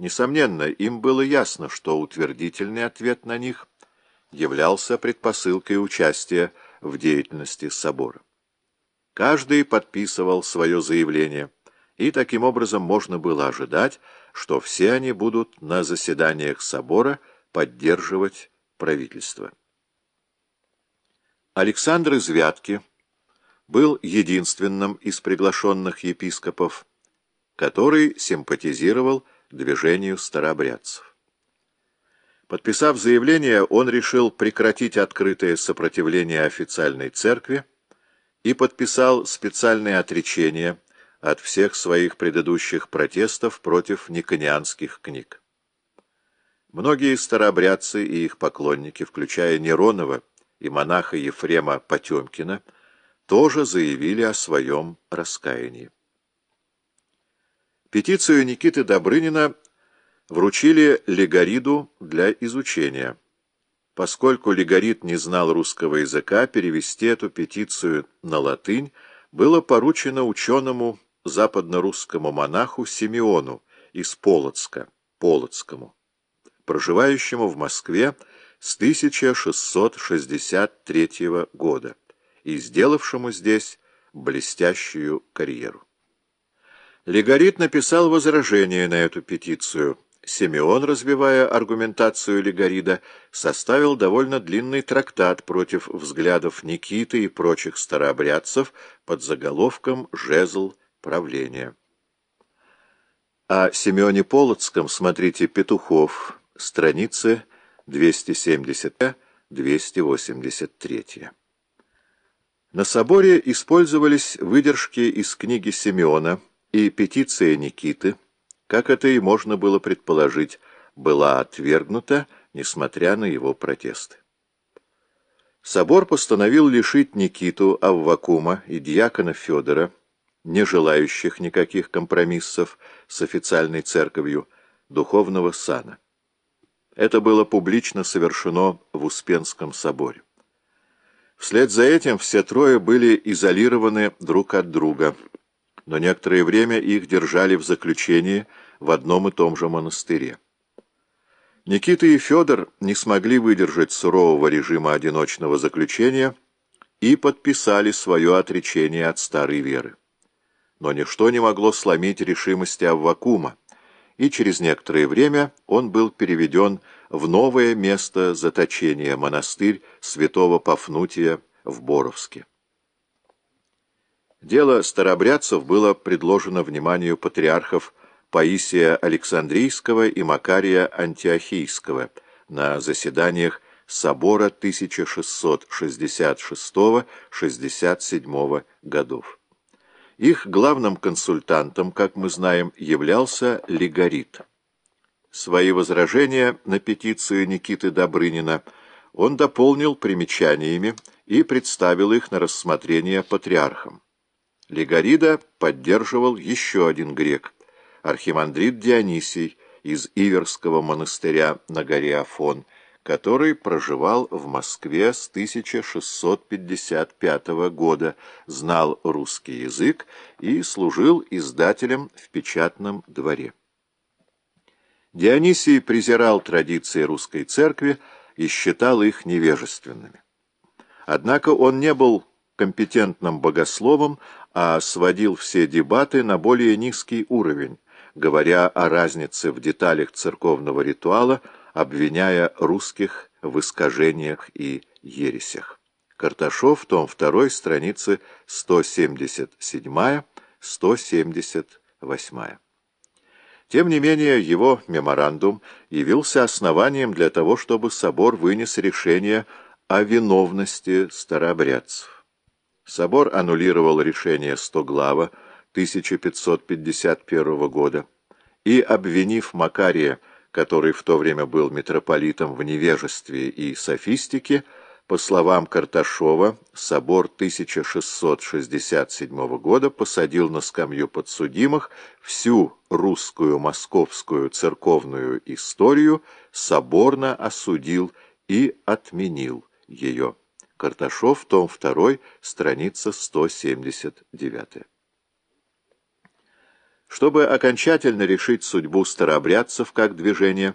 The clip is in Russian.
Несомненно, им было ясно, что утвердительный ответ на них являлся предпосылкой участия в деятельности собора. Каждый подписывал свое заявление, и таким образом можно было ожидать, что все они будут на заседаниях собора поддерживать правительство. Александр из Вятки был единственным из приглашенных епископов, который симпатизировал движению старообрядцев. Подписав заявление, он решил прекратить открытое сопротивление официальной церкви и подписал специальное отречение от всех своих предыдущих протестов против никонианских книг. Многие старообрядцы и их поклонники, включая Неронова и монаха Ефрема Потемкина, тоже заявили о своем раскаянии. Петицию Никиты Добрынина вручили Легориду для изучения. Поскольку Легорид не знал русского языка, перевести эту петицию на латынь было поручено ученому западно-русскому монаху Симеону из Полоцка, Полоцкому, проживающему в Москве с 1663 года и сделавшему здесь блестящую карьеру. Легорит написал возражение на эту петицию. Симеон, развивая аргументацию Легорида, составил довольно длинный трактат против взглядов Никиты и прочих старообрядцев под заголовком «Жезл правления». О Симеоне Полоцком смотрите «Петухов», страницы 270-283. На соборе использовались выдержки из книги Симеона и петиция Никиты, как это и можно было предположить, была отвергнута, несмотря на его протесты. Собор постановил лишить Никиту Аввакума и дьякона Федора, не желающих никаких компромиссов с официальной церковью, духовного сана. Это было публично совершено в Успенском соборе. Вслед за этим все трое были изолированы друг от друга – но некоторое время их держали в заключении в одном и том же монастыре. Никита и Федор не смогли выдержать сурового режима одиночного заключения и подписали свое отречение от старой веры. Но ничто не могло сломить решимости Аввакума, и через некоторое время он был переведен в новое место заточения, монастырь святого Пафнутия в Боровске. Дело старобрядцев было предложено вниманию патриархов Паисия Александрийского и Макария Антиохийского на заседаниях собора 1666-67 годов. Их главным консультантом, как мы знаем, являлся Лигорит. Свои возражения на петицию Никиты Добрынина он дополнил примечаниями и представил их на рассмотрение патриархам. Легорида поддерживал еще один грек, архимандрит Дионисий из Иверского монастыря на горе Афон, который проживал в Москве с 1655 года, знал русский язык и служил издателем в печатном дворе. Дионисий презирал традиции русской церкви и считал их невежественными. Однако он не был компетентным богословом, а сводил все дебаты на более низкий уровень, говоря о разнице в деталях церковного ритуала, обвиняя русских в искажениях и ересях. Карташов, том 2, страницы 177-178. Тем не менее, его меморандум явился основанием для того, чтобы собор вынес решение о виновности старообрядцев. Собор аннулировал решение Стоглава 1551 года и, обвинив Макария, который в то время был митрополитом в невежестве и софистике, по словам Карташова, собор 1667 года посадил на скамью подсудимых всю русскую московскую церковную историю, соборно осудил и отменил ее. Карташов, том 2, страница 179. Чтобы окончательно решить судьбу старообрядцев как движения,